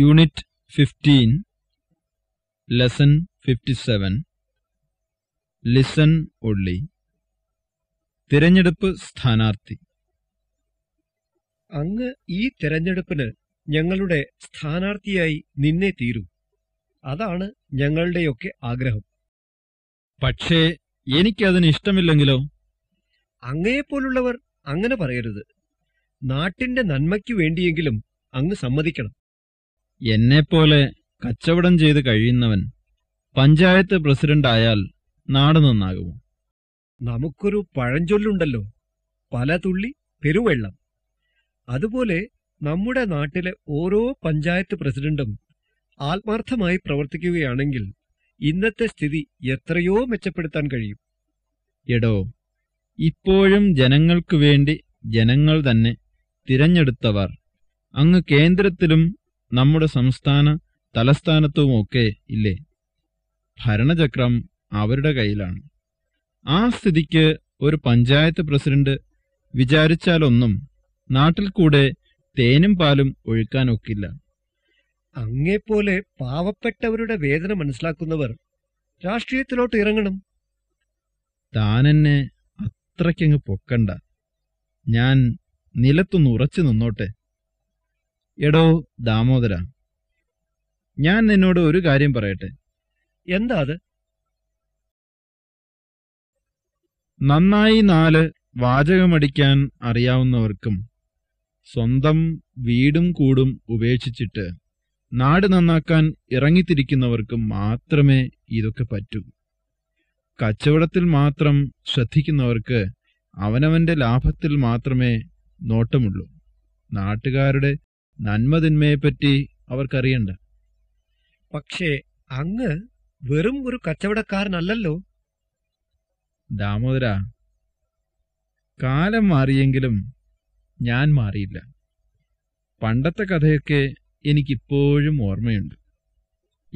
Unit fifteen lesson fifty seven listen only തിരഞ്ഞെടുപ്പ് സ്ഥാനാർത്ഥി. അങ്ങ് ഈ തിരഞ്ഞെടുപ്പിന് ഞങ്ങളുടെ സ്ഥാനാർത്ഥിയായി നിന്നെ തീരൂ. അതാണ് ഞങ്ങളുടെയൊക്കെ ആഗ്രഹം. പക്ഷേ എനിക്കതിന് ഇഷ്ടമില്ലെങ്കിലോ? അങ്ങയെപ്പോലുള്ളവർ അങ്ങനെ പറയരുത്. നാട്ടിന്റെ നന്മയ്ക്കു വേണ്ടിയെങ്കിലും അങ്ങ് സമ്മതിക്കണം. എന്നെപ്പോലെ കച്ചവടം ചെയ്ത് കഴിയുന്നവൻ പഞ്ചായത്ത് പ്രസിഡന്റായാൽ നാട് നന്നാകുമോ? നമുക്കൊരു പഴഞ്ചൊല്ലുണ്ടല്ലോ. പല തുള്ളി പെരുവെള്ളം. അതുപോലെ നമ്മുടെ നാട്ടിലെ ഓരോ പഞ്ചായത്ത് പ്രസിഡന്റും ആത്മാർത്ഥമായി പ്രവർത്തിക്കുകയാണെങ്കിൽ ഇന്നത്തെ സ്ഥിതി എത്രയോ മെച്ചപ്പെടുത്താൻ കഴിയും. എടോ ഇപ്പോഴും ജനങ്ങൾക്കു വേണ്ടി ജനങ്ങൾ തന്നെ തിരഞ്ഞെടുത്തവർ അങ്ങ് കേന്ദ്രത്തിലും നമ്മുടെ സംസ്ഥാന തലസ്ഥാനത്തുമൊക്കെ ഇല്ലേ? ഭരണചക്രം അവരുടെ കയ്യിലാണ്. ആ സ്ഥിതിക്ക് ഒരു പഞ്ചായത്ത് പ്രസിഡന്റ് വിചാരിച്ചാലൊന്നും നാട്ടിൽ കൂടെ തേനും പാലും ഒഴുക്കാനൊക്കില്ല. അങ്ങേപ്പോലെ പാവപ്പെട്ടവരുടെ വേദന മനസ്സിലാക്കുന്നവർ രാഷ്ട്രീയത്തിലോട്ട് ഇറങ്ങണം. താനെന്നെ അത്രയ്ക്കങ്ങ് പൊക്കണ്ട. ഞാൻ നിലത്തൊന്ന് ഉറച്ചു നിന്നോട്ടെ. എടോ ദാമോദര ഞാൻ നിന്നോട് ഒരു കാര്യം പറയട്ടെ. എന്താ അത്? നന്നായി നാല് വാചകമടിക്കാൻ അറിയാവുന്നവർക്കും സ്വന്തം വീടും കൂടും ഉപേക്ഷിച്ചിട്ട് നാട് നന്നാക്കാൻ ഇറങ്ങിത്തിരിക്കുന്നവർക്കും മാത്രമേ ഇതൊക്കെ പറ്റൂ. കച്ചവടത്തിൽ മാത്രം ശ്രദ്ധിക്കുന്നവർക്ക് അവനവന്റെ ലാഭത്തിൽ മാത്രമേ നോട്ടമുള്ളൂ. നാട്ടുകാരുടെ നന്മതിന്മയെപ്പറ്റി അവർക്കറിയണ്ട. പക്ഷേ അങ്ങ് വെറും ഒരു കച്ചവടക്കാരനല്ലല്ലോ. ദാമോദര കാലം മാറിയെങ്കിലും ഞാൻ മാറിയില്ല. പണ്ടത്തെ കഥയൊക്കെ എനിക്കിപ്പോഴും ഓർമ്മയുണ്ട്.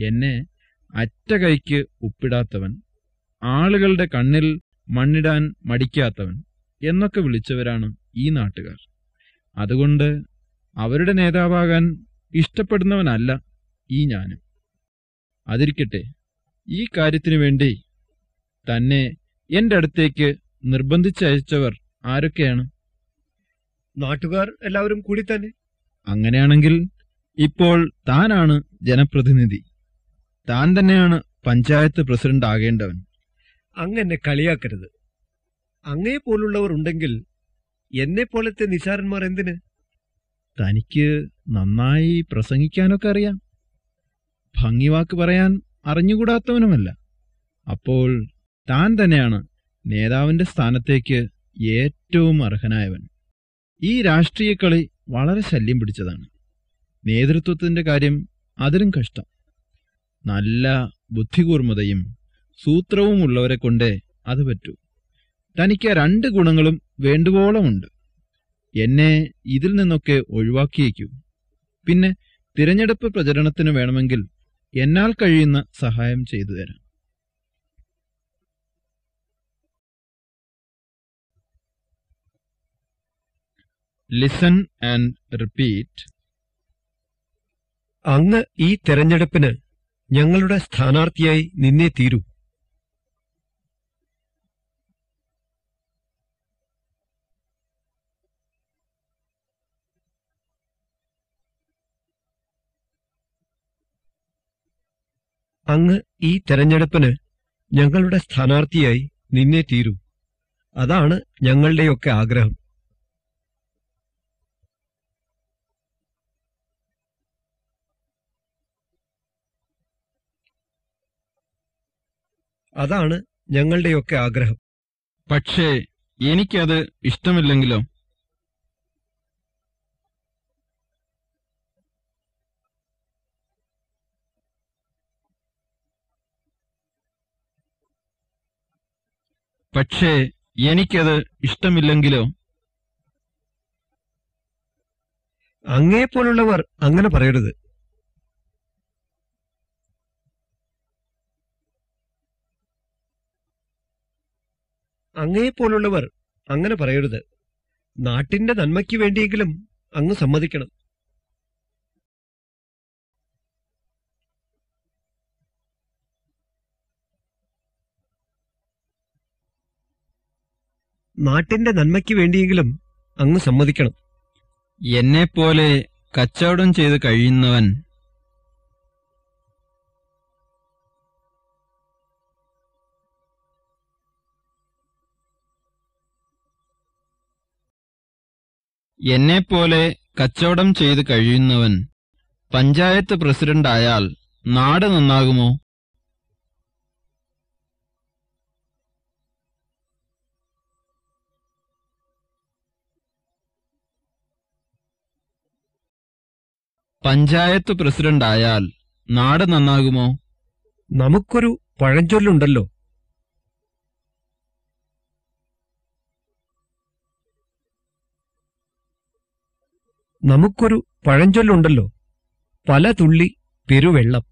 എന്നെ അറ്റകൈക്ക് ഉപ്പിടാത്തവൻ ആളുകളുടെ കണ്ണിൽ മണ്ണിടാൻ മടിക്കാത്തവൻ എന്നൊക്കെ വിളിച്ചവരാണ് ഈ നാട്ടുകാർ. അതുകൊണ്ട് അവരുടെ നേതാവാകാൻ ഇഷ്ടപ്പെടുന്നവനല്ല ഈ ഞാനും. അതിരിക്കട്ടെ ഈ കാര്യത്തിനു വേണ്ടി തന്നെ എന്റെ അടുത്തേക്ക് നിർബന്ധിച്ചയച്ചവർ ആരൊക്കെയാണ്? നാട്ടുകാർ എല്ലാവരും കൂടി തന്നെ. അങ്ങനെയാണെങ്കിൽ ഇപ്പോൾ താനാണ് ജനപ്രതിനിധി. താൻ തന്നെയാണ് പഞ്ചായത്ത് പ്രസിഡന്റ് ആകേണ്ടവൻ. അങ്ങനെ കളിയാക്കരുത്. അങ്ങയെ പോലുള്ളവർ ഉണ്ടെങ്കിൽ എന്നെ പോലത്തെ നിസാരന്മാർ എന്തിന്? തനിക്ക് നന്നായി പ്രസംഗിക്കാനൊക്കെ അറിയാം. ഭംഗിവാക്ക് പറയാൻ അറിഞ്ഞുകൂടാത്തവനുമല്ല. അപ്പോൾ താൻ തന്നെയാണ് നേതാവിന്റെ സ്ഥാനത്തേക്ക് ഏറ്റവും അർഹനായവൻ. ഈ രാഷ്ട്രീയ കളി വളരെ ശല്യം പിടിച്ചതാണ്. നേതൃത്വത്തിന്റെ കാര്യം അതിലും കഷ്ടം. നല്ല ബുദ്ധികൂർമ്മതയും സൂത്രവും ഉള്ളവരെ കൊണ്ടേ അത് പറ്റൂ. തനിക്ക് രണ്ട് ഗുണങ്ങളും വേണ്ടുവോളമുണ്ട്. എന്നെ ഇതിൽ നിന്നൊക്കെ ഒഴിവാക്കിയേക്കും. പിന്നെ തിരഞ്ഞെടുപ്പ് പ്രചരണത്തിന് വേണമെങ്കിൽ എന്നാൽ കഴിയുന്ന സഹായം ചെയ്തു തരാം. ലിസൺ ആൻഡ് റിപ്പീറ്റ് അങ്ങ് ഈ തെരഞ്ഞെടുപ്പിന് ഞങ്ങളുടെ സ്ഥാനാർത്ഥിയായി നിന്നേ തീരൂ. അങ്ങ് ഈ തെരഞ്ഞെടുപ്പിന് ഞങ്ങളുടെ സ്ഥാനാർത്ഥിയായി നിന്നെ തീരൂ. അതാണ് ഞങ്ങളുടെയൊക്കെ ആഗ്രഹം. അതാണ് ഞങ്ങളുടെയൊക്കെ ആഗ്രഹം. പക്ഷേ എനിക്കത് ഇഷ്ടമില്ലെങ്കിലോ? പക്ഷേ എനിക്കത് ഇഷ്ടമില്ലെങ്കിലോ? അങ്ങേപ്പോലുള്ളവർ അങ്ങനെ പറയരുത്. അങ്ങയെപ്പോലുള്ളവർ അങ്ങനെ പറയരുത്. നാട്ടിന്റെ നന്മയ്ക്ക് വേണ്ടിയെങ്കിലും അങ്ങ് സമ്മതിക്കണം. നാട്ടിന്റെ നന്മയ്ക്ക് വേണ്ടിയെങ്കിലും അങ്ങ് സമ്മതിക്കണം. എന്നെപ്പോലെ കച്ചവടം ചെയ്ത് കഴിയുന്നവൻ എന്നെപ്പോലെ കച്ചവടം ചെയ്ത് കഴിയുന്നവൻ പഞ്ചായത്ത് പ്രസിഡന്റായാൽ നാട് നന്നാകുമോ? പഞ്ചായത്ത് പ്രസിഡന്റ് ആയാൽ നാട് നന്നാകുമോ? നമുക്കൊരു പഴഞ്ചൊല്ലുണ്ടല്ലോ. നമുക്കൊരു പഴഞ്ചൊല്ലുണ്ടല്ലോ. പല തുള്ളി പെരുവെള്ളം.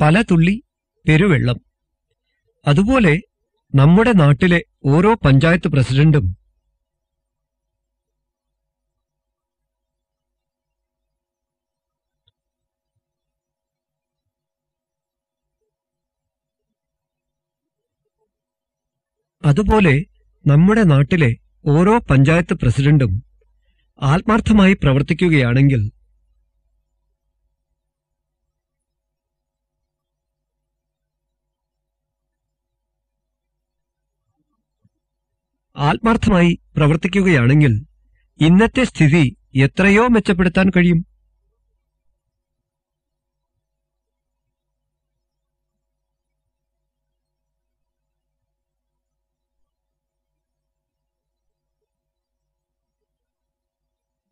പല തുള്ളി പെരുവെള്ളം. അതുപോലെ നമ്മുടെ നാട്ടിലെ ഓരോ പഞ്ചായത്ത് പ്രസിഡന്റും അതുപോലെ നമ്മുടെ നാട്ടിലെ ഓരോ പഞ്ചായത്ത് പ്രസിഡന്റും ആത്മാർത്ഥമായി പ്രവർത്തിക്കുകയാണെങ്കിൽ ആത്മാർത്ഥമായി പ്രവർത്തിക്കുകയാണെങ്കിൽ ഇന്നത്തെ സ്ഥിതി എത്രയോ മെച്ചപ്പെടുത്താൻ കഴിയും.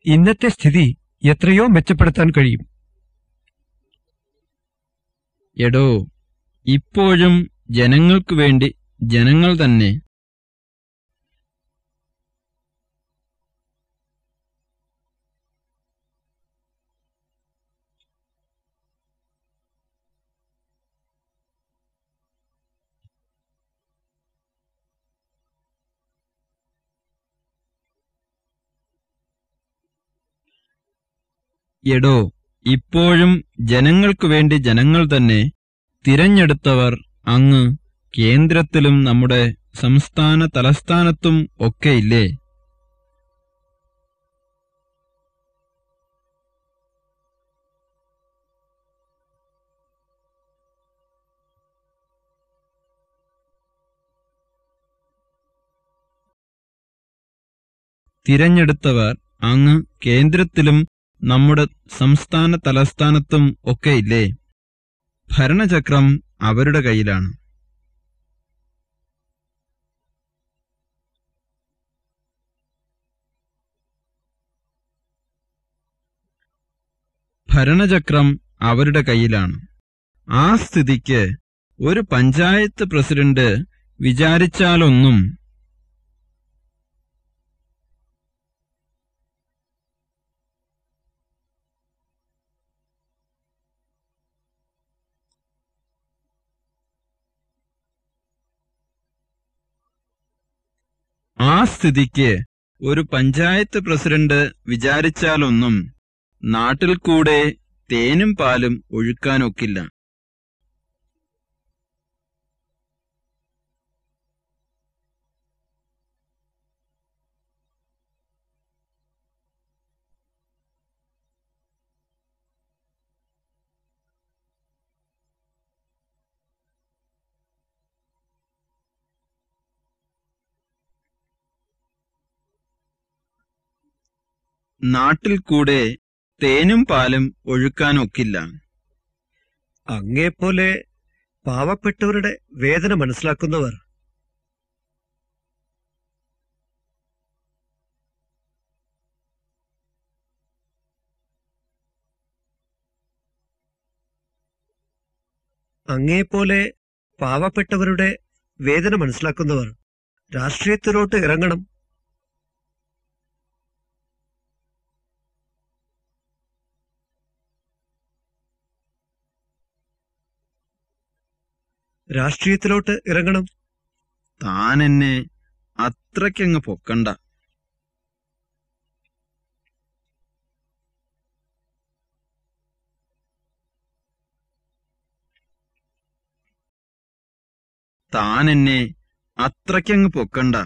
ഇന്നത്തെ സ്ഥിതി എത്രയോ മെച്ചപ്പെടുത്താൻ കഴിയും. എടോ ഇപ്പോഴും ജനങ്ങൾക്ക് വേണ്ടി ജനങ്ങൾ തന്നെ എടോ ഇപ്പോഴും ജനങ്ങൾക്കു വേണ്ടി ജനങ്ങൾ തന്നെ തിരഞ്ഞെടുത്തവർ അങ്ങ് കേന്ദ്രത്തിലും നമ്മുടെ സംസ്ഥാന തലസ്ഥാനത്തും ഒക്കെയില്ലേ തിരഞ്ഞെടുത്തവർ അങ്ങ് കേന്ദ്രത്തിലും നമ്മുടെ സംസ്ഥാന തലസ്ഥാനത്തും ഒക്കെയില്ലേ? ഭരണചക്രം അവരുടെ കയ്യിലാണ്. ഭരണചക്രം അവരുടെ കയ്യിലാണ്. ആ സ്ഥിതിക്ക് ഒരു പഞ്ചായത്ത് പ്രസിഡന്റ് വിചാരിച്ചാലൊന്നും സ്ഥിതിക്ക് ഒരു പഞ്ചായത്ത് പ്രസിഡന്റ് വിചാരിച്ചാലൊന്നും നാട്ടിൽ കൂടെ തേനും പാലും ഒഴുക്കാനൊക്കില്ല. നാട്ടിൽ കൂടെ തേനും പാലും ഒഴുക്കാനൊക്കില്ല അങ്ങേപ്പോലെ പാവപ്പെട്ടവരുടെ വേദന മനസ്സിലാക്കുന്നവർ. അങ്ങേപ്പോലെ പാവപ്പെട്ടവരുടെ വേദന മനസ്സിലാക്കുന്നവർ രാഷ്ട്രീയത്തിലോട്ട് ഇറങ്ങണം. രാഷ്ട്രീയത്തിലോട്ട് ഇറങ്ങണം. താൻ എന്നെ അത്രക്കങ്ങ് പൊക്കണ്ട. താൻ എന്നെ അത്രക്കങ്ങ് പൊക്കണ്ട.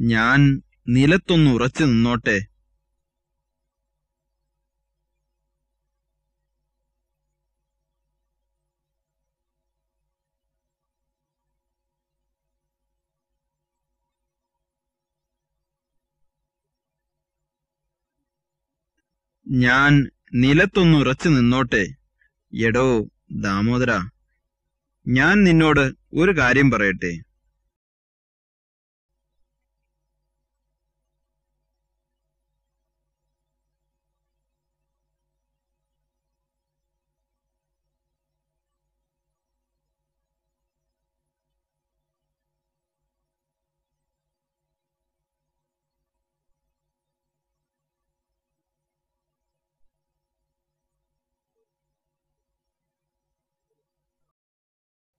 ഞാൻ നിലത്തൊന്നുറച്ചു നിന്നോട്ടെ. ഞാൻ നിലത്തൊന്ന് ഉറച്ചു നിന്നോട്ടെ. എടോ ദാമോദര ഞാൻ നിന്നോട് ഒരു കാര്യം പറയട്ടെ.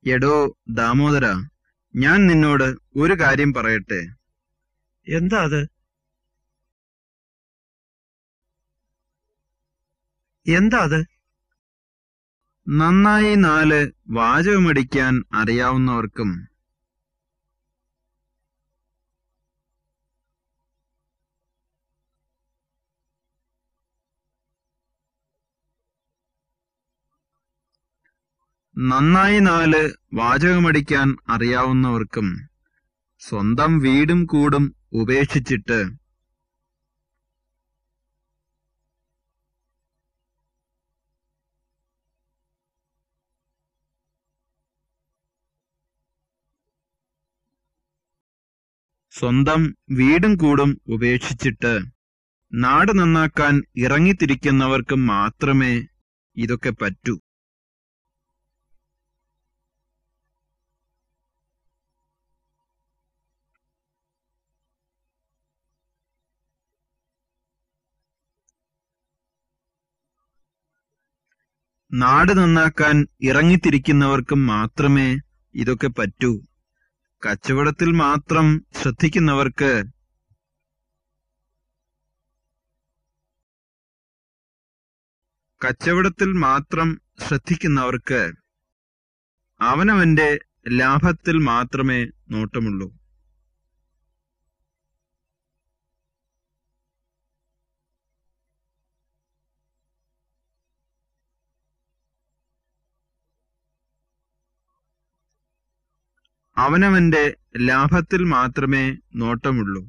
എടോ ദാമോദര ഞാൻ നിന്നോട് ഒരു കാര്യം പറയട്ടെ. എന്താ അത്? എന്താ അത്? നന്നായി നാല് വാചകമടിക്കാൻ അറിയാവുന്നവർക്കും നന്നായി നാല് വാചകമടിക്കാൻ അറിയാവുന്നവർക്കും സ്വന്തം വീടും കൂടും ഉപേക്ഷിച്ചിട്ട് സ്വന്തം വീടും കൂടും ഉപേക്ഷിച്ചിട്ട് നാട് നന്നാക്കാൻ ഇറങ്ങിത്തിരിക്കുന്നവർക്ക് മാത്രമേ ഇതൊക്കെ പറ്റൂ. നാട് നന്നാക്കാൻ ഇറങ്ങിത്തിരിക്കുന്നവർക്ക് മാത്രമേ ഇതൊക്കെ പറ്റൂ. കച്ചവടത്തിൽ മാത്രം ശ്രദ്ധിക്കുന്നവർക്ക് കച്ചവടത്തിൽ മാത്രം ശ്രദ്ധിക്കുന്നവർക്ക് അവനവന്റെ ലാഭത്തിൽ മാത്രമേ നോട്ടമുള്ളൂ. അവനവന്റെ ലാഭത്തിൽ മാത്രമേ നോട്ടമുള്ളൂ.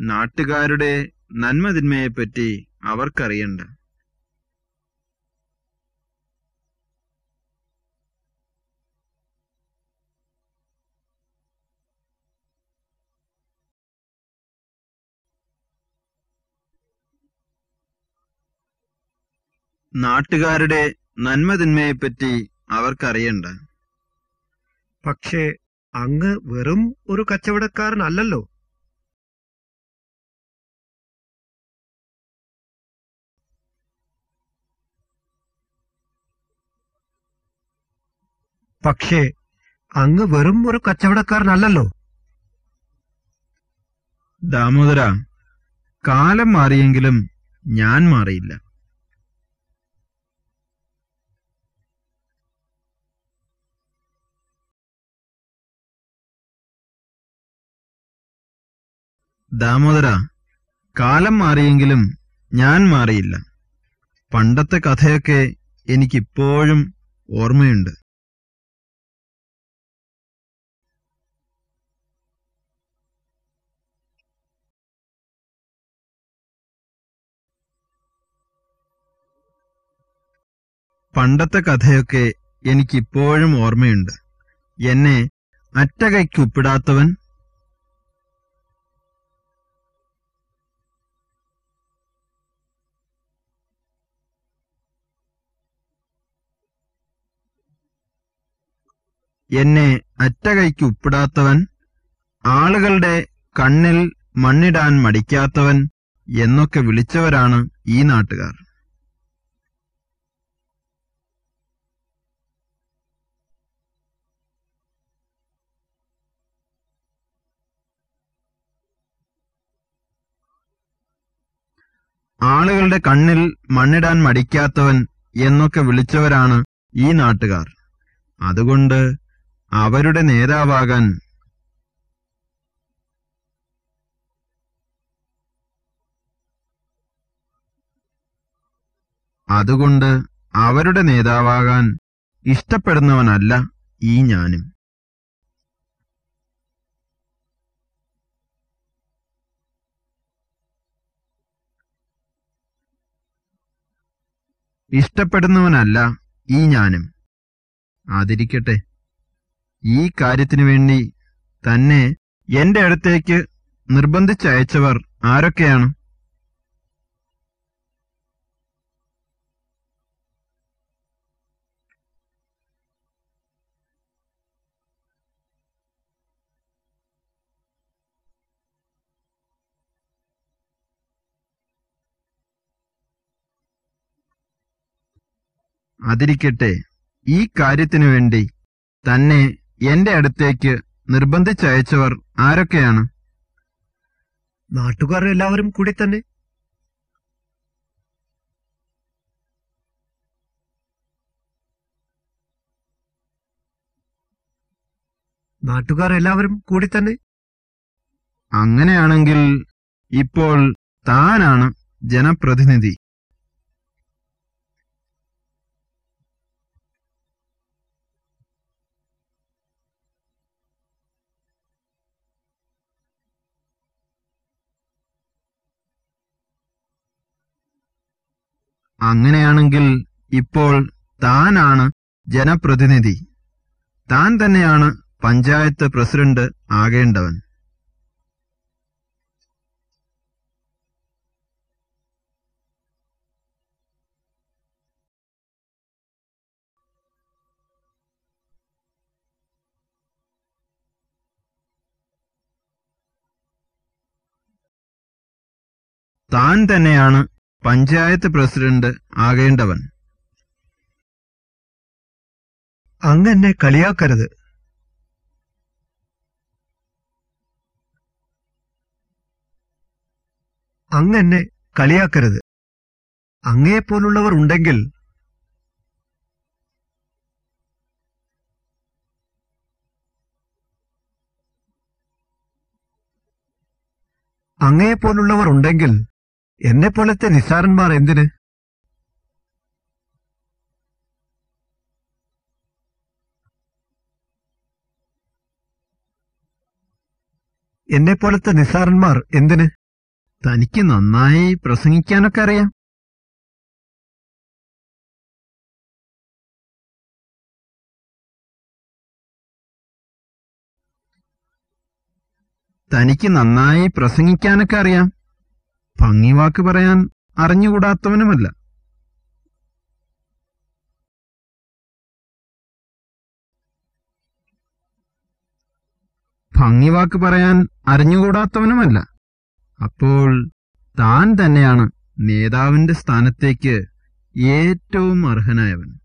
നാട്ടുകാരുടെ നന്മതിന്മയെപ്പറ്റി അവർക്കറിയണ്ട. നാട്ടുകാരുടെ നന്മതിന്മയെപ്പറ്റി അവർക്കറിയണ്ട. പക്ഷേ അങ്ങ് വെറും ഒരു കച്ചവടക്കാരനല്ലല്ലോ. പക്ഷേ അങ്ങ് വെറും ഒരു കച്ചവടക്കാരനല്ലല്ലോ. ദാമോദര കാലം മാറിയെങ്കിലും ഞാൻ മാറിയില്ല. ദാമോദര കാലം മാറിയെങ്കിലും ഞാൻ മാറിയില്ല. പണ്ടത്തെ കഥയൊക്കെ എനിക്കിപ്പോഴും ഓർമ്മയുണ്ട്. പണ്ടത്തെ കഥയൊക്കെ എനിക്കിപ്പോഴും ഓർമ്മയുണ്ട്. എന്നെ അറ്റകൈക്കുപ്പിടാത്തവൻ എന്നെ അറ്റകൈക്ക് ഉപ്പിടാത്തവൻ ആളുകളുടെ കണ്ണിൽ മണ്ണിടാൻ മടിക്കാത്തവൻ എന്നൊക്കെ വിളിച്ചവരാണ് ഈ നാട്ടുകാർ. ആളുകളുടെ കണ്ണിൽ മണ്ണിടാൻ മടിക്കാത്തവൻ എന്നൊക്കെ വിളിച്ചവരാണ് ഈ നാട്ടുകാർ. അതുകൊണ്ട് അവരുടെ നേതാവാകാൻ അതുകൊണ്ട് അവരുടെ നേതാവാകാൻ ഇഷ്ടപ്പെടുന്നവനല്ല ഈ ഞാനും. ഇഷ്ടപ്പെടുന്നവനല്ല ഈ ഞാനും. അതിരിക്കട്ടെ ഈ കാര്യത്തിനു വേണ്ടി തന്നെ എന്റെ അടുത്തേക്ക് നിർബന്ധിച്ചയച്ചവർ ആരൊക്കെയാണ്? അതിരിക്കട്ടെ ഈ കാര്യത്തിനു വേണ്ടി തന്നെ എന്റെ അടുത്തേക്ക് നിർബന്ധിച്ചയച്ചവർ ആരൊക്കെയാണ്? നാട്ടുകാർ എല്ലാവരും കൂടി തന്നെ. നാട്ടുകാർ എല്ലാവരും കൂടി തന്നെ. അങ്ങനെയാണെങ്കിൽ ഇപ്പോൾ താനാണ് ജനപ്രതിനിധി. അങ്ങനെയാണെങ്കിൽ ഇപ്പോൾ താനാണ് ജനപ്രതിനിധി. താൻ തന്നെയാണ് പഞ്ചായത്ത് പ്രസിഡന്റ് ആകേണ്ടവൻ. താൻ തന്നെയാണ് പഞ്ചായത്ത് പ്രസിഡന്റ് ആകേണ്ടവൻ. അങ്ങെന്നെ കളിയാക്കരുത്. അങ്ങെന്നെ കളിയാക്കരുത്. അങ്ങയെപ്പോലുള്ളവർ ഉണ്ടെങ്കിൽ അങ്ങയെപ്പോലുള്ളവർ ഉണ്ടെങ്കിൽ എന്നെപ്പോലത്തെ നിസ്സാരന്മാർ എന്തിന്? എന്നെപ്പോലത്തെ നിസ്സാരന്മാർ എന്തിന്? തനിക്ക് നന്നായി പ്രസംഗിക്കാനൊക്കെ അറിയാം. തനിക്ക് നന്നായി പ്രസംഗിക്കാനൊക്കെ അറിയാം. ഭംഗിവാക്ക് പറയാൻ അറിഞ്ഞുകൂടാത്തവനുമല്ല. ഭംഗിവാക്ക് പറയാൻ അറിഞ്ഞുകൂടാത്തവനുമല്ല. അപ്പോൾ താൻ തന്നെയാണ് നേതാവിന്റെ സ്ഥാനത്തേക്ക് ഏറ്റവും അർഹനായവൻ.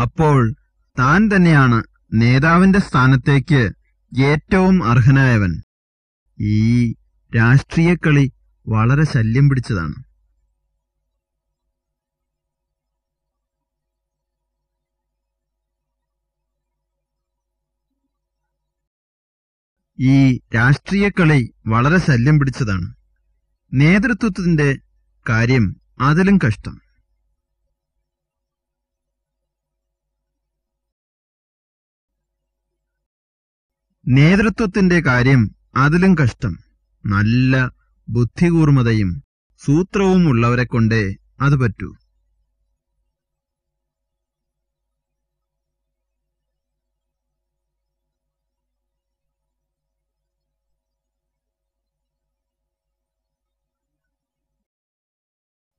അപ്പോൾ താൻ തന്നെയാണ് നേതാവിന്റെ സ്ഥാനത്തേക്ക് ഏറ്റവും അർഹനായവൻ. ഈ രാഷ്ട്രീയ കളി വളരെ ശല്യം പിടിച്ചതാണ്. ഈ രാഷ്ട്രീയ കളി വളരെ ശല്യം പിടിച്ചതാണ്. നേതൃത്വത്തിന്റെ കാര്യം അതിലും കഷ്ടം. നേതൃത്വത്തിന്റെ കാര്യം അതിലും കഷ്ടം. നല്ല ബുദ്ധികൂർമതയും സൂത്രവും ഉള്ളവരെ കൊണ്ടേ അത് പറ്റൂ.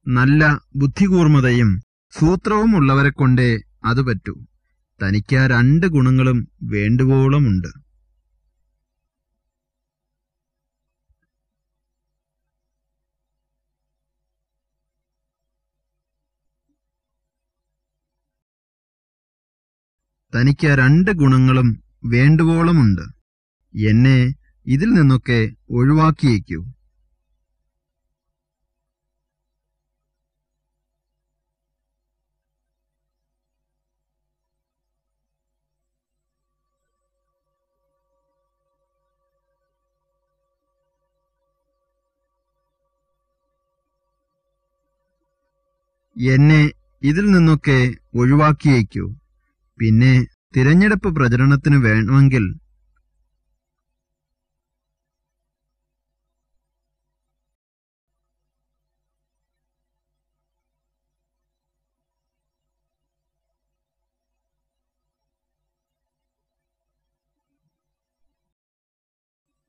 നല്ല ബുദ്ധികൂർമതയും സൂത്രവും ഉള്ളവരെ കൊണ്ടേ അത് പറ്റൂ. തനിക്ക് ആ രണ്ട് ഗുണങ്ങളും വേണ്ടുവോളമുണ്ട്. തനിക്ക് രണ്ട് ഗുണങ്ങളും വേണ്ടുവോളമുണ്ട്. എന്നെ ഇതിൽ നിന്നൊക്കെ ഒഴിവാക്കിയേക്കൂ. എന്നെ ഇതിൽ നിന്നൊക്കെ ഒഴിവാക്കിയേക്കൂ. പിന്നെ തിരഞ്ഞെടുപ്പ് പ്രചരണത്തിന് വേണമെങ്കിൽ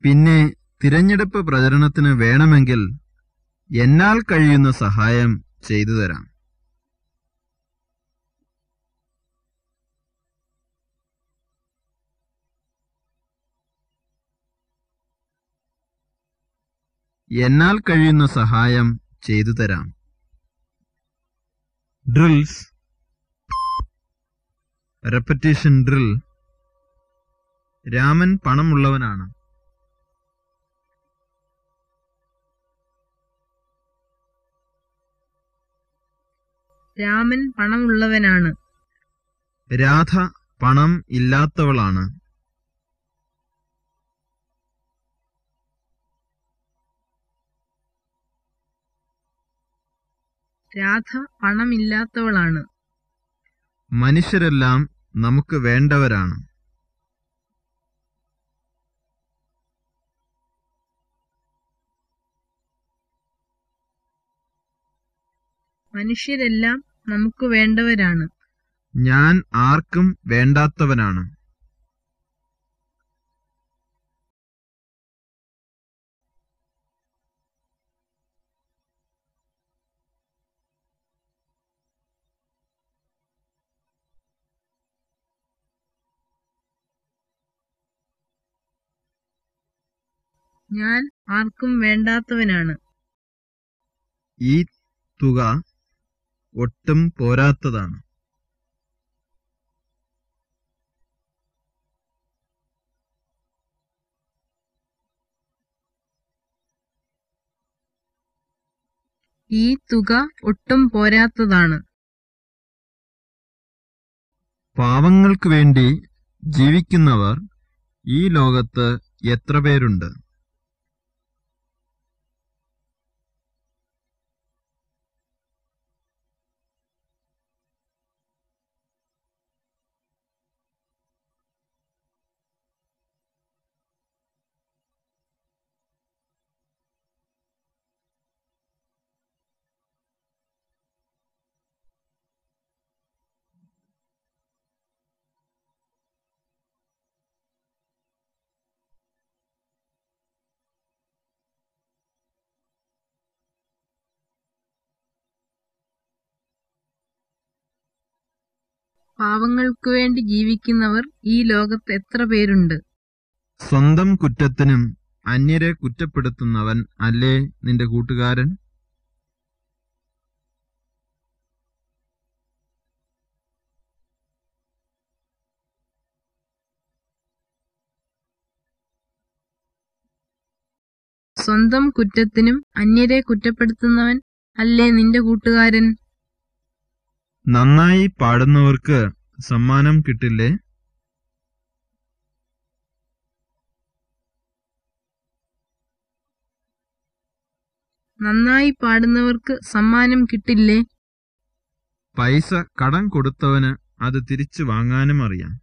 പിന്നെ തിരഞ്ഞെടുപ്പ് പ്രചരണത്തിന് വേണമെങ്കിൽ എന്നാൽ കഴിയുന്ന സഹായം ചെയ്തു തരാം. എന്നാൽ കഴിയുന്ന സഹായം ചെയ്തു തരാം. ഡ്രിൽസ്. Repetition drill. രാമൻ പണമുള്ളവനാണ്. രാമൻ പണമുള്ളവനാണ്. രാധ പണം ഇല്ലാത്തവളാണ്. രാധ പണമില്ലാത്തവളാണ്. മനുഷ്യരെല്ലാം നമുക്ക് വേണ്ടവരാണ്. മനുഷ്യരെല്ലാം നമുക്ക് വേണ്ടവരാണ്. ഞാൻ ആർക്കും വേണ്ടാത്തവനാണ്. ഞാൻ ആർക്കും വേണ്ടാത്തവനാണ്. ഈ തുക ഒട്ടും പോരാത്തതാണ്. ഈ തുക ഒട്ടും പോരാത്തതാണ്. പാവങ്ങൾക്ക് വേണ്ടി ജീവിക്കുന്നവർ ഈ ലോകത്ത് എത്ര പേരുണ്ട്? പാവങ്ങൾക്കു വേണ്ടി ജീവിക്കുന്നവർ ഈ ലോകത്ത് എത്ര പേരുണ്ട്? സ്വന്തം കുറ്റത്തിനും അന്യരെ കുറ്റപ്പെടുത്തുന്നവൻ അല്ലേ നിന്റെ കൂട്ടുകാരൻ? സ്വന്തം കുറ്റത്തിനും അന്യരെ കുറ്റപ്പെടുത്തുന്നവൻ അല്ലേ നിന്റെ കൂട്ടുകാരൻ? നന്നായി പാടുന്നവർക്ക് സമ്മാനം കിട്ടില്ലേ? നന്നായി പാടുന്നവർക്ക് സമ്മാനം കിട്ടില്ലേ? പൈസ കടം കൊടുത്തവന് അത് തിരിച്ചു വാങ്ങാനും അറിയാം.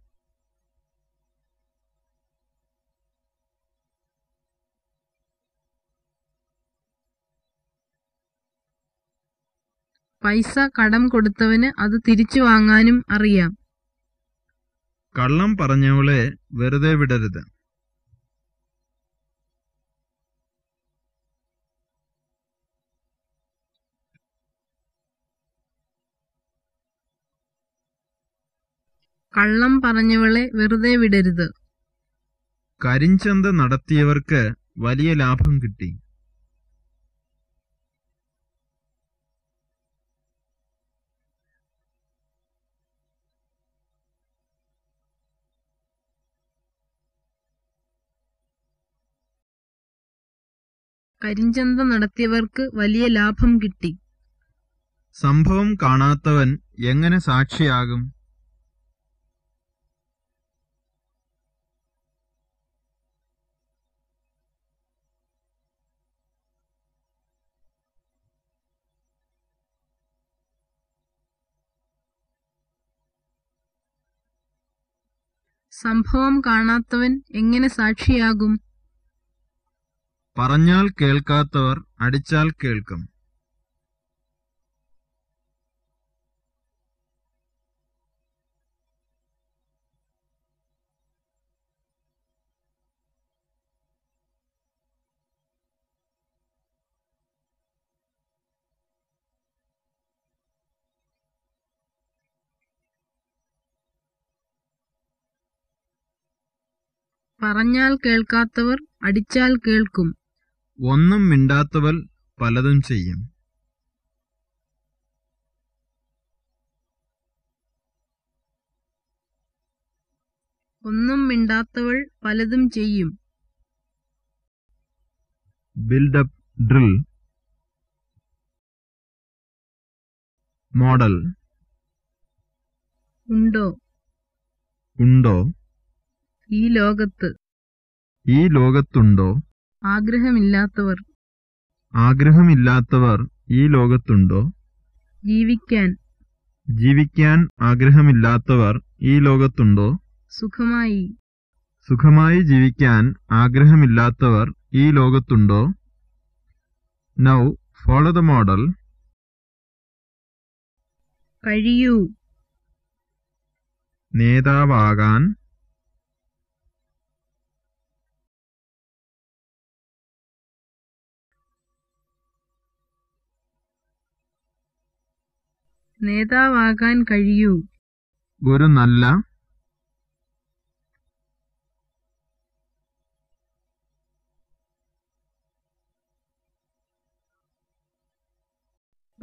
പൈസ കടം കൊടുത്തവന് അത് തിരിച്ചു വാങ്ങാനും അറിയാം. കള്ളം പറഞ്ഞവളെ വെറുതെ വിടരുത്. കള്ളം പറഞ്ഞവളെ വെറുതെ വിടരുത്. കരിഞ്ചന്ത നടത്തിയവർക്ക് വലിയ ലാഭം കിട്ടി. കരിഞ്ചന്ത നടത്തിയവർക്ക് വലിയ ലാഭം കിട്ടി. സംഭവം കാണാത്തവൻ എങ്ങനെ സാക്ഷിയാകും? സംഭവം കാണാത്തവൻ എങ്ങനെ സാക്ഷിയാകും? പറഞ്ഞാൽ കേൾക്കാത്തവർ അടിച്ചാൽ കേൾക്കും. പറഞ്ഞാൽ കേൾക്കാത്തവർ അടിച്ചാൽ കേൾക്കും. ഒന്നും മിണ്ടാത്തവൾ പലതും ചെയ്യും. ഒന്നും മിണ്ടാത്തവൾ പലതും ചെയ്യും. ബിൽഡപ്പ് ഡ്രിൽ മോഡൽ ഉണ്ടോ? ഉണ്ടോ? ഈ ലോകത്ത്. ഈ ലോകത്തുണ്ടോ? ആഗ്രഹമില്ലാത്തവർ. ആഗ്രഹമില്ലാത്തവർ ഈ ലോകത്തുണ്ടോ? ജീവിക്കാൻ. ജീവിക്കാൻ ആഗ്രഹമില്ലാത്തവർ ഈ ലോകത്തുണ്ടോ? സുഖമായി. സുഖമായി ജീവിക്കാൻ ആഗ്രഹമില്ലാത്തവർ ഈ ലോകത്തുണ്ടോ? നൗ ഫോളോ ദ മോഡൽ കഴിയൂ. നേതാവാകാൻ നേതാവാകാൻ കഴിയൂ. ഒരു നല്ല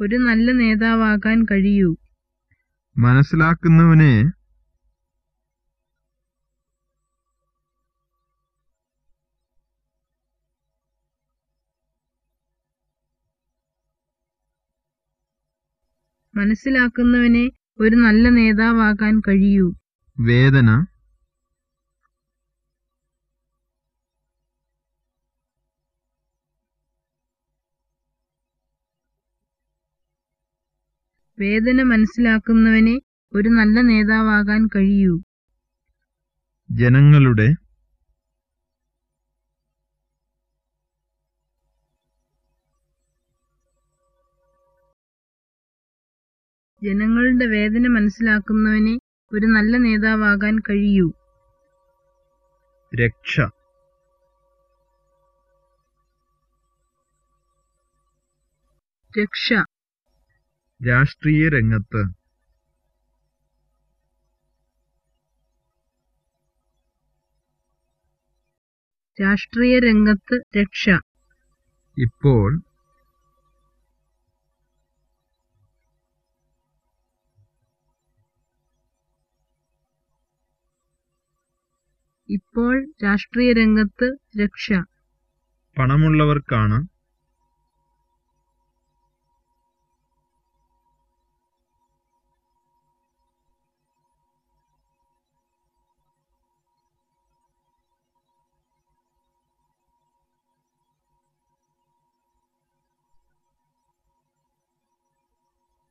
ഒരു നല്ല നേതാവാകാൻ കഴിയൂ. മനസ്സിലാക്കുന്നവനെ മനസ്സിലാക്കുന്നവനെ ഒരു നല്ല നേതാവാകാൻ കഴിയൂ. വേദന. വേദന മനസ്സിലാക്കുന്നവനെ ഒരു നല്ല നേതാവാകാൻ കഴിയൂ. ജനങ്ങളുടെ ജനങ്ങളുടെ വേദന മനസ്സിലാക്കുന്നവനെ ഒരു നല്ല നേതാവാകാൻ കഴിയൂ. രക്ഷ. രക്ഷ. രാഷ്ട്രീയ രംഗത്ത്. രാഷ്ട്രീയ രംഗത്ത് രക്ഷ. ഇപ്പോൾ ഇപ്പോൾ രാഷ്ട്രീയ രംഗത്ത് രക്ഷ. പണമുള്ളവർക്കാണ്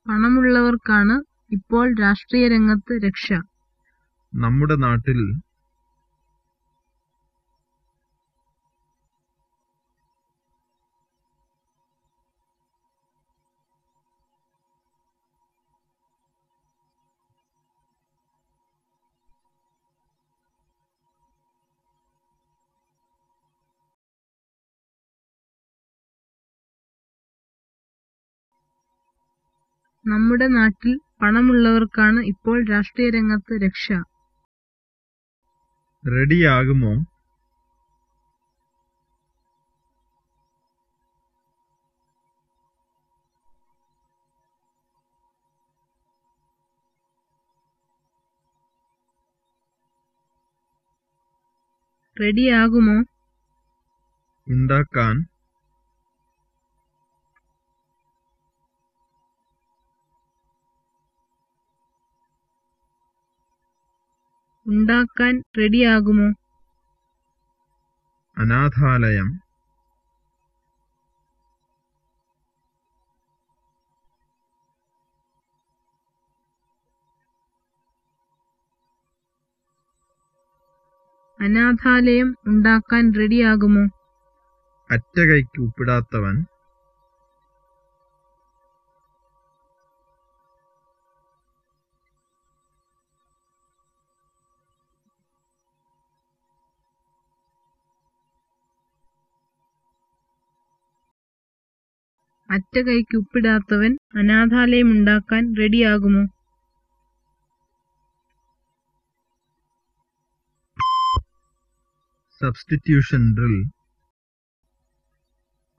പണമുള്ളവർക്കാണ് ഇപ്പോൾ രാഷ്ട്രീയ രംഗത്ത് രക്ഷ. നമ്മുടെ നാട്ടിൽ നമ്മുടെ നാട്ടിൽ പണമുള്ളവർക്കാണ് ഇപ്പോൾ രാഷ്ട്രീയ രംഗത്ത് രക്ഷ. റെഡിയാകുമോ? റെഡിയാകുമോ? ഉണ്ടാക്കാൻ ഉണ്ടാക്കാൻ റെഡിയാകുമോ? അനാഥാലയം. അനാഥാലയം ഉണ്ടാക്കാൻ റെഡിയാകുമോ? അറ്റകൈക്ക് ഉപ്പിടാത്തവൻ അറ്റ കൈക്ക് ഉപ്പിടാത്തവൻ അനാഥാലയം ഉണ്ടാക്കാൻ റെഡിയാകുമോ? സബ്സ്റ്റിറ്റ്യൂഷൻ ഡ്രിൽ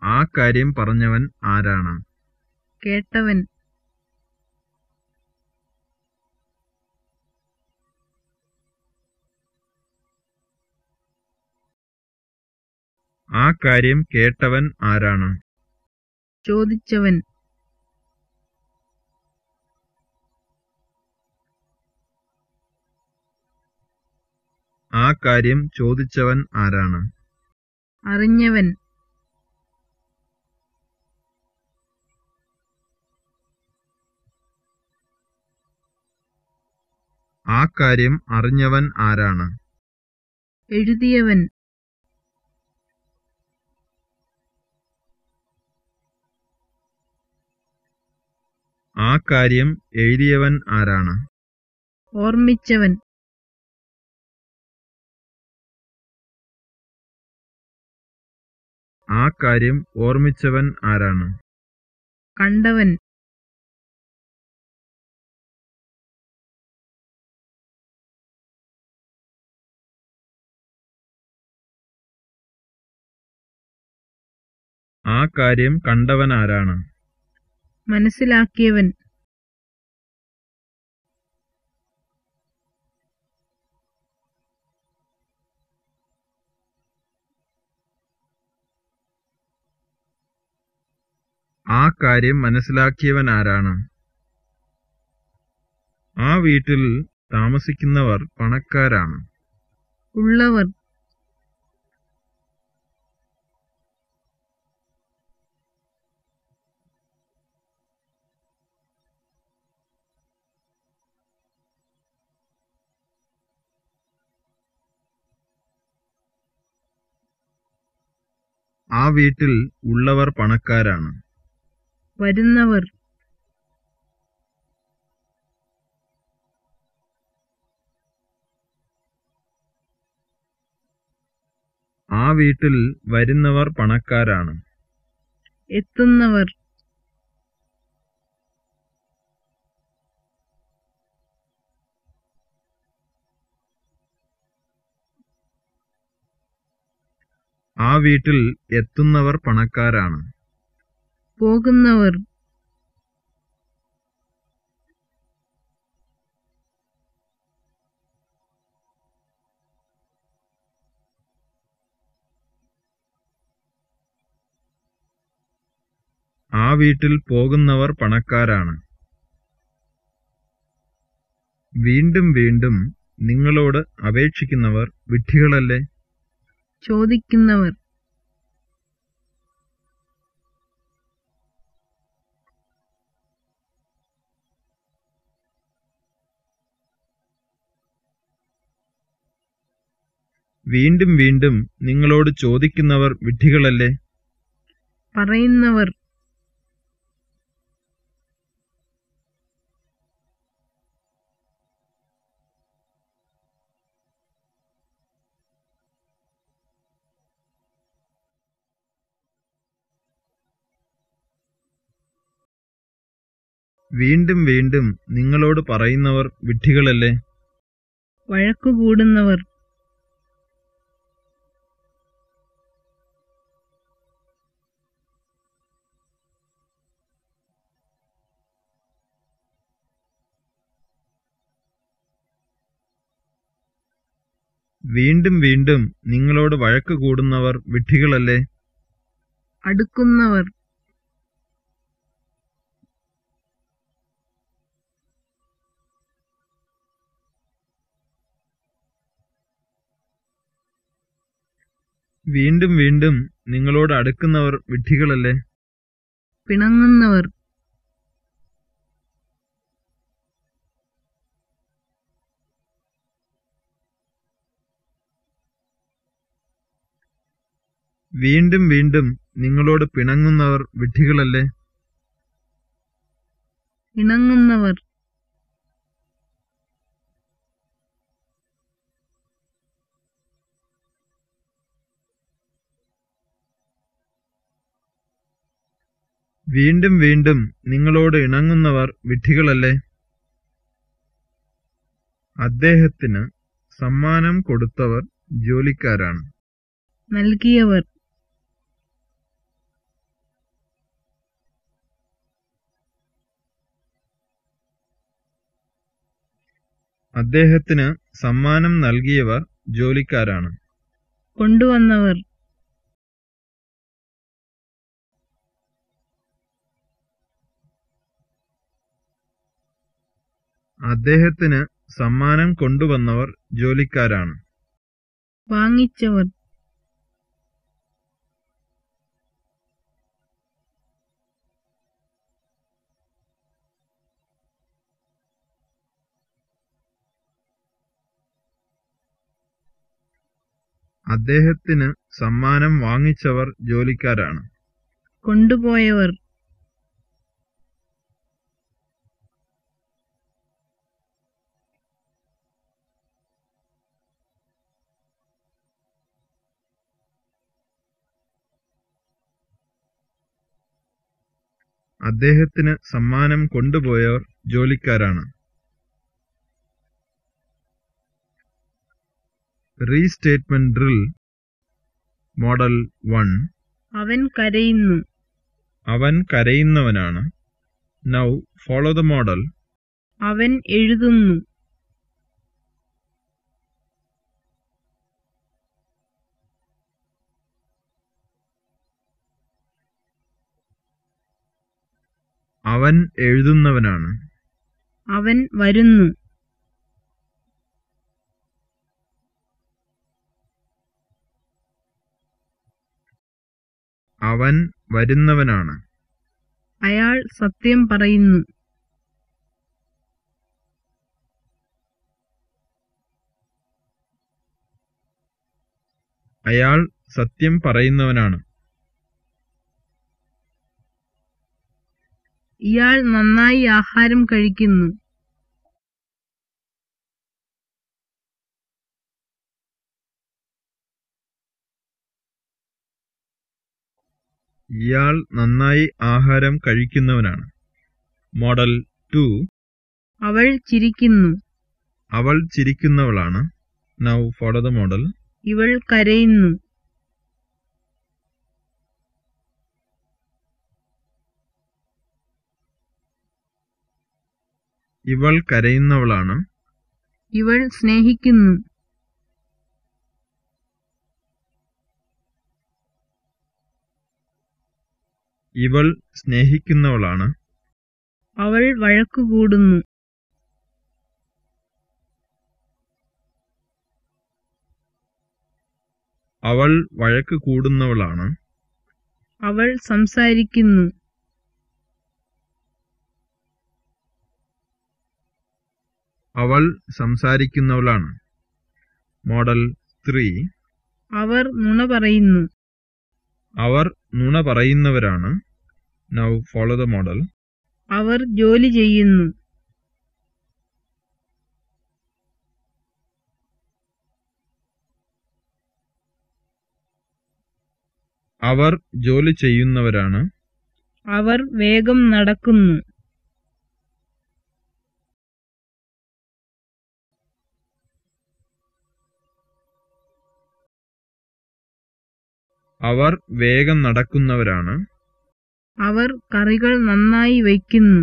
ആ കാര്യം പറഞ്ഞവൻ ആരാണ്? കേട്ടവൻ. ആ കാര്യം കേട്ടവൻ ആരാണ്? ചോദിച്ചവൻ. ആ കാര്യം ചോദിച്ചവൻ ആരാണ്? അറിഞ്ഞവൻ. ആ കാര്യം അറിഞ്ഞവൻ ആരാണ്? എഴുതിയവൻ. ആ കാര്യം എഴുതിയവൻ ആരാണ്? ഓർമ്മിച്ചവൻ. ആ കാര്യം ഓർമ്മിച്ചവൻ ആരാണ്? കണ്ടവൻ. ആ കാര്യം കണ്ടവൻ ആരാണ്? മനസ്സിലാക്കിയവൻ. ആ കാര്യം മനസ്സിലാക്കിയവൻ ആരാണ്? ആ വീട്ടിൽ താമസിക്കുന്നവർ പണക്കാരാണ്. ഉള്ളവർ ആ വീട്ടിൽ ഉള്ളവർ പണക്കാരാണ്. വരുന്നവർ. ആ വീട്ടിൽ വരുന്നവർ പണക്കാരാണ്. എത്തുന്നവർ. ആ വീട്ടിൽ എത്തുന്നവർ പണക്കാരാണ്. പോകുന്നവർ. ആ വീട്ടിൽ പോകുന്നവർ പണക്കാരാണ്. വീണ്ടും വീണ്ടും നിങ്ങളോട് അപേക്ഷിക്കുന്നവർ വിഡ്ഢികളല്ലേ? ചോദിക്കുന്നവർ. വീണ്ടും വീണ്ടും നിങ്ങളോട് ചോദിക്കുന്നവർ വിഡ്ഢികളല്ലേ? പറയുന്നവർ വീണ്ടും വീണ്ടും നിങ്ങളോട് പറയുന്നവർ വിഡ്ഢികളല്ലേ? വഴക്കുകൂടുന്നവർ വീണ്ടും വീണ്ടും നിങ്ങളോട് വഴക്കുകൂടുന്നവർ വിഡ്ഢികളല്ലേ? അടുക്കുന്നവർ. വീണ്ടും വീണ്ടും നിങ്ങളോട് അടുക്കുന്നവർ വിഡ്ഢികളല്ലേ? പിണങ്ങുന്നവർ. വീണ്ടും വീണ്ടും നിങ്ങളോട് പിണങ്ങുന്നവർ വിഡ്ഢികളല്ലേ? ഇണങ്ങുന്നവർ വീണ്ടും വീണ്ടും നിങ്ങളോട് ഇണങ്ങുന്നവർ വിഡ്ഢികളല്ലേ? അദ്ദേഹത്തിന് സമ്മാനം കൊടുത്തവർ ജോലിക്കാരാണ്. നൽകിയവർ. അദ്ദേഹത്തിന് സമ്മാനം നൽകിയവർ ജോലിക്കാരാണ്. കൊണ്ടുവന്നവർ. അദ്ദേഹത്തിന് സമ്മാനം കൊണ്ടുവന്നവർ ജോലിക്കാരാണ്. വാങ്ങിച്ചവർ. അദ്ദേഹത്തിന് സമ്മാനം വാങ്ങിച്ചവർ ജോലിക്കാരാണ്. കൊണ്ടുപോയവർ. അദ്ദേഹത്തിന് സമ്മാനം കൊണ്ടുപോയവർ ജോലിക്കാരാണ്. റീസ്റ്റേറ്റ്മെന്റ് ഡ്രിൽ മോഡൽ വൺ അവൻ കരയുന്നു. അവൻ കരയുന്നവനാണ്. നൗ ഫോളോ ദ മോഡൽ അവൻ എഴുതുന്നു. അവൻ എഴുതുന്നവനാണ്. അവൻ വരുന്നു. അവൻ വരുന്നവനാണ്. അയാൾ സത്യം പറയുന്നു. അയാൾ സത്യം പറയുന്നവനാണ്. ഇയാൾ നന്നായി ആഹാരം കഴിക്കുന്നു. ഇയാൾ നന്നായി ആഹാരം കഴിക്കുന്നവനാണ്. Model to. അവൾ ചിരിക്കുന്നു. അവൾ ചിരിക്കുന്നവളാണ്. നൗ ഫോളോ ദ മോഡൽ ഇവൾ കരയുന്നു. ഇവൾ കരയുന്നവളാണ്. ഇവൾ സ്നേഹിക്കുന്നു. ഇവൾ സ്നേഹിക്കുന്നവളാണ്. അവൾ വഴക്കുകൂടുന്നു അവൾ വഴക്ക് കൂടുന്നവളാണ്. അവൾ സംസാരിക്കുന്നു. അവൾ സംസാരിക്കുന്നവളാണ്. Model three. അവർ നുണ പറയുന്നു. അവർ നുണ പറയുന്നവരാണ്. നൗ ഫോളോ ദ മോഡൽ അവർ ജോലി ചെയ്യുന്നു. അവർ ജോലി ചെയ്യുന്നവരാണ്. അവർ വേഗം നടക്കുന്നു. അവർ വേഗം നടക്കുന്നവരാണ്. അവർ കറികൾ നന്നായി വയ്ക്കുന്നു.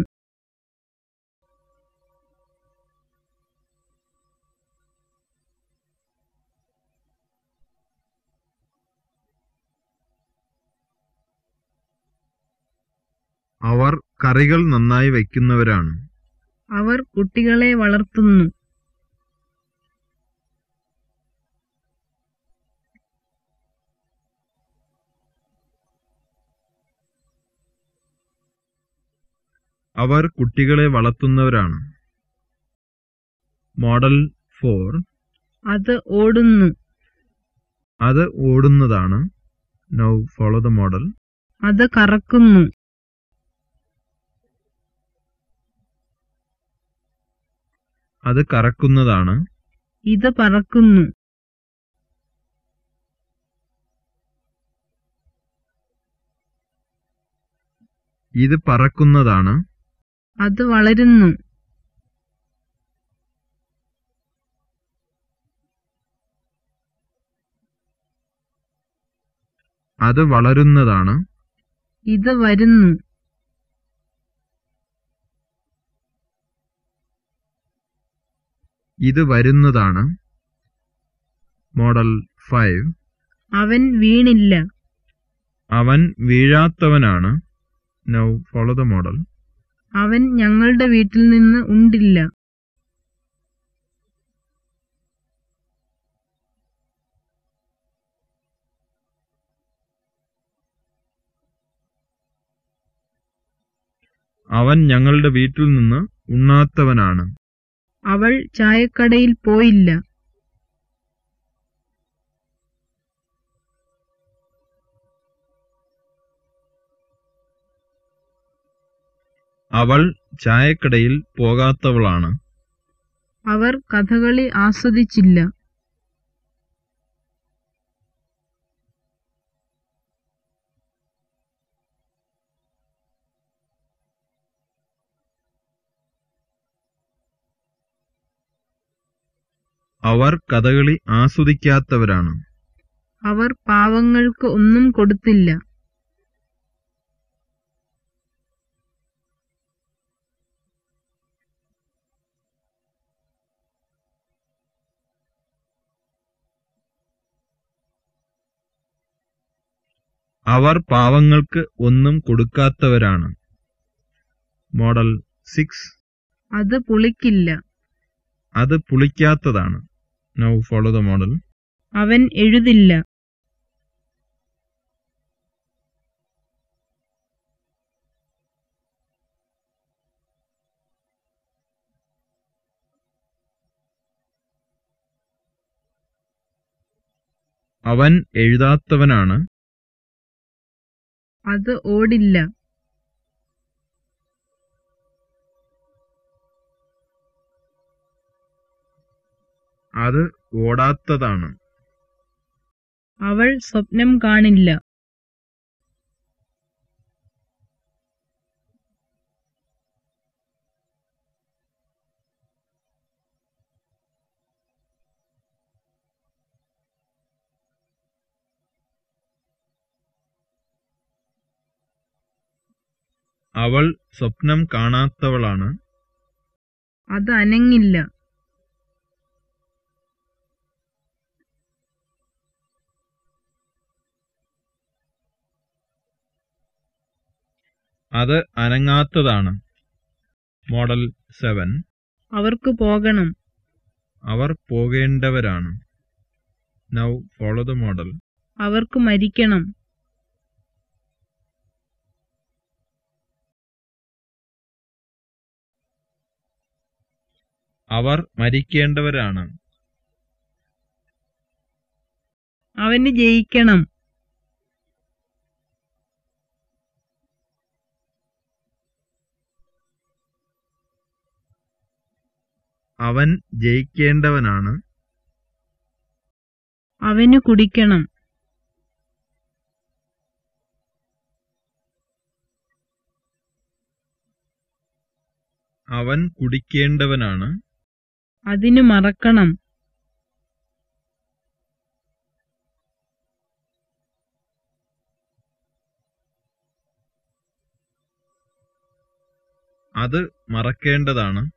അവർ കറികൾ നന്നായി വയ്ക്കുന്നവരാണ്. അവർ കുട്ടികളെ വളർത്തുന്നു. അവർ കുട്ടികളെ വളർത്തുന്നവരാണ്. Model four. അത് ഓടുന്നു. അത് ഓടുന്നതാണ്. Now follow the model. അത് കറക്കുന്നു. അത് കറക്കുന്നതാണ്. ഇത് പറക്കുന്നു. ഇത് പറക്കുന്നതാണ്. അത് വളരുന്നു. അത് വളരുന്നതാണ്. ഇത് വരുന്നു. ഇത് വരുന്നതാണ്. Model five. അവൻ വീണില്ല. അവൻ വീഴാത്തവനാണ്. Now follow the model. അവൻ ഞങ്ങളുടെ വീട്ടിൽ നിന്ന് ഉണ്ടില്ല. അവൻ ഞങ്ങളുടെ വീട്ടിൽ നിന്ന് ഉണ്ണാത്തവനാണ്. അവൾ ചായക്കടയിൽ പോയില്ല. അവൾ ചായക്കടയിൽ പോകാത്തവളാണ്. അവർ കഥകളി ആസ്വദിച്ചില്ല. അവർ കഥകളി ആസ്വദിക്കാത്തവരാണ്. അവർ പാവങ്ങൾക്ക് ഒന്നും കൊടുത്തില്ല. അവർ പാവങ്ങൾക്ക് ഒന്നും കൊടുക്കാത്തവരാണ്. Model six. അത് പുളിക്കില്ല. അത് പുളിക്കാത്തതാണ്. നൗ ഫോളോ ദ മോഡൽ അവൻ എഴുതില്ല. അവൻ എഴുതാത്തവനാണ്. അത് ഓടില്ല. അത് ഓടാത്തതാണ്. അവൾ സ്വപ്നം കാണില്ല. അവൾ സ്വപ്നം കാണാത്തവളാണ്. അത് അനങ്ങില്ല. അത് അനങ്ങാത്തതാണ്. Model seven. അവർക്ക് പോകണം. അവർ പോകേണ്ടവരാണ്. Now follow the model. അവർക്ക് മരിക്കണം. അവർ മരിക്കേണ്ടവരാണ്. അവന് ജയിക്കണം. അവൻ ജയിക്കേണ്ടവനാണ്. അവന് കുടിക്കണം. അവൻ കുടിക്കേണ്ടവനാണ്. അതിനു മറക്കണം. അത് മറക്കേണ്ടതാണ്.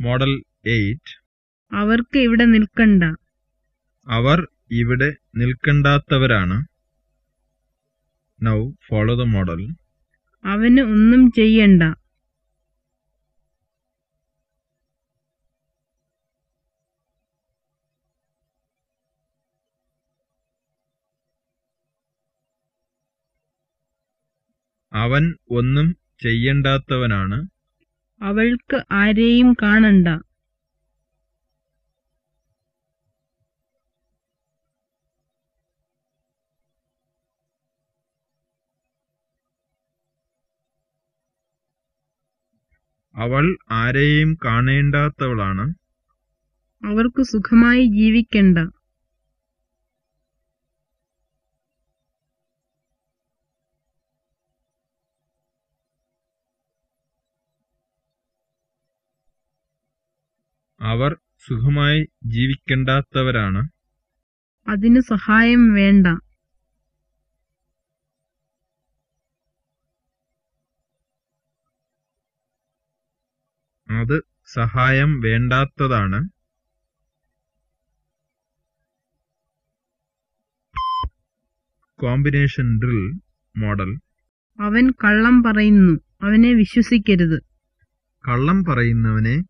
Model eight. അവർക്ക് ഇവിടെ നിൽക്കണ്ട. അവർ ഇവിടെ നിൽക്കണ്ടാത്തവരാണ്. നൗ ഫോളോ ദ മോഡൽ അവന് ഒന്നും ചെയ്യണ്ട. അവൻ ഒന്നും ചെയ്യണ്ടാത്തവനാണ്. അവൾക്ക് ആരെയും കാണണ്ട. അവൾ ആരെയും കാണേണ്ടാത്തവളാണ്. അവർക്ക് സുഖമായി ജീവിക്കണ്ട. അവർ സുഖമായി ജീവിക്കണ്ടാത്തവരാണ്. അതിന് സഹായം വേണ്ട. അത് സഹായം വേണ്ടാത്തതാണ്. Combination drill model. അവൻ കള്ളം പറയുന്നു അവനെ വിശ്വസിക്കരുത്. കള്ളം പറയുന്നവനെ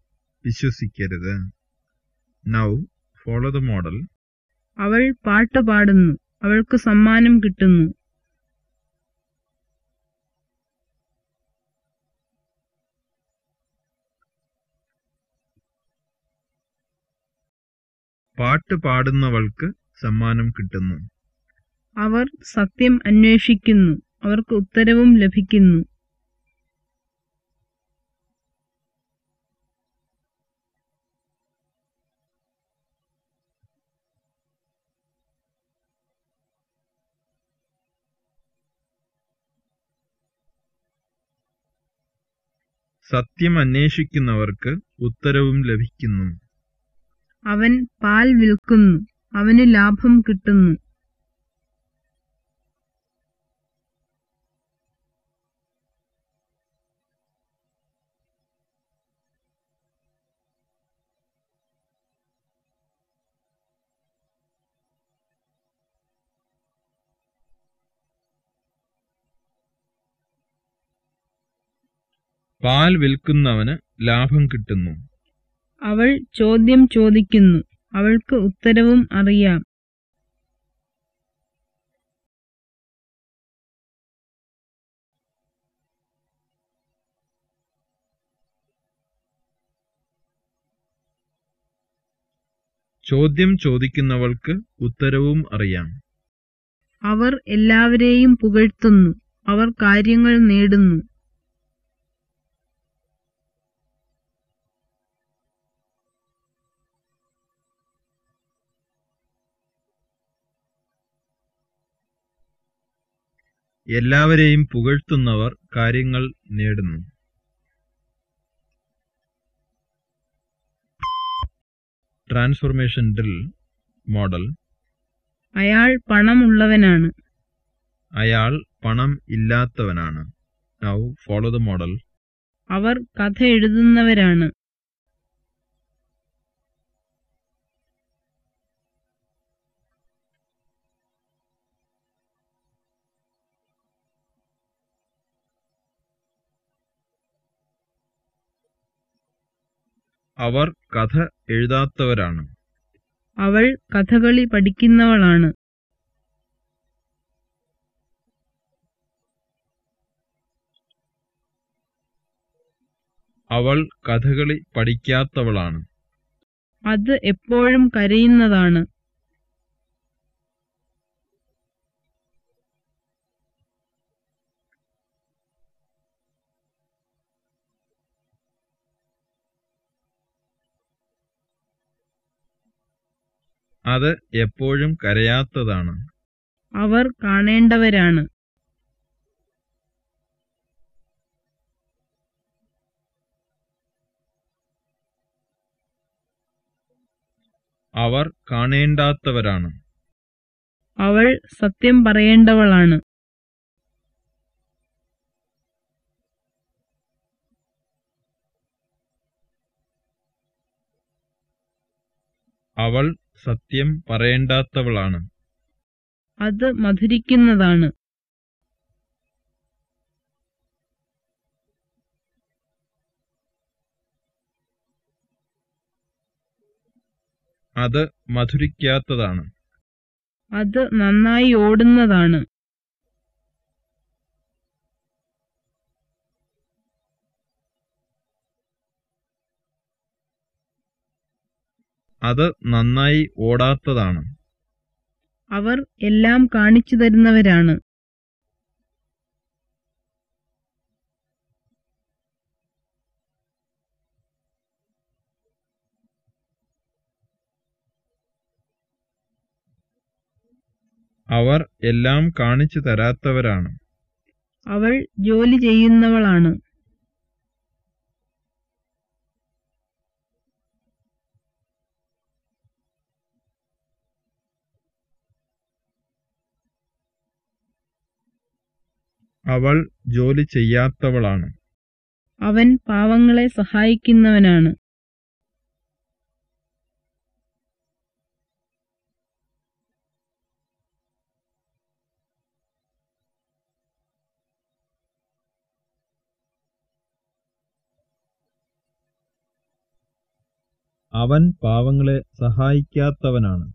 വിശ്വസിക്കരുത്. Now follow the model. അവൾ പാട്ട് പാടുന്നു അവൾക്ക് സമ്മാനം കിട്ടുന്നു. പാട്ട് പാടുന്നവൾക്ക് സമ്മാനം കിട്ടുന്നു. അവർ സത്യം അന്വേഷിക്കുന്നു. അവർക്ക് ഉത്തരവും ലഭിക്കുന്നു. സത്യം അന്വേഷിക്കുന്നവർക്ക് ഉത്തരവും ലഭിക്കുന്നു. അവൻ പാൽ വിൽക്കുന്നു അവന് ലാഭം കിട്ടുന്നു. പാൽ വിൽക്കുന്നവന് ലാഭം കിട്ടുന്നു. അവൾ ചോദ്യം ചോദിക്കുന്നു. അവൾക്ക് ഉത്തരവും അറിയാം. ചോദ്യം ചോദിക്കുന്നവൾക്ക് ഉത്തരവും അറിയാം. അവർ എല്ലാവരെയും പുകഴ്ത്തുന്നു. അവർ കാര്യങ്ങൾ നേടുന്നു. എല്ലാവരെയും പുകഴ്ത്തുന്നവർ കാര്യങ്ങൾ നേടുന്നു. ട്രാൻസ്ഫോർമേഷൻ ഡ്രിൽ മോഡൽ അയാൾ പണമുള്ളവനാണ്. അയാൾ പണം ഇല്ലാത്തവനാണ്. നൗ ഫോളോ ദ മോഡൽ അവർ കഥ എഴുതുന്നവരാണ്. അവർ കഥ എഴുതാത്തവരാണ്. അവൾ കഥകളി പഠിക്കുന്നവളാണ്. അവൾ കഥകളി പഠിക്കാത്തവളാണ്. അത് എപ്പോഴും കരയുന്നതാണ്. അത് എപ്പോഴും കരയാത്തതാണ്. അവർ കാണേണ്ടവരാണ്. അവർ കാണേണ്ടാത്തവരാണ്. അവൾ സത്യം പറയേണ്ടവളാണ്. അവൾ സത്യം പറയേണ്ടാത്തവളാണ്. അത് മധുരിക്കുന്നതാണ്. അത് മധുരിക്കാത്തതാണ്. അത് നന്നായി ഓടുന്നതാണ്. അത് നന്നായി ഓടാത്തതാണ്. അവർ എല്ലാം കാണിച്ചു തരുന്നവരാണ്. അവർ എല്ലാം കാണിച്ചു തരാത്തവരാണ്. അവൾ ജോലി ചെയ്യുന്നവളാണ്. അവൾ ജോലി ചെയ്യാത്തവളാണ്. അവൻ പാവങ്ങളെ സഹായിക്കുന്നവനാണ്. അവൻ പാവങ്ങളെ സഹായിക്കാത്തവനാണ്.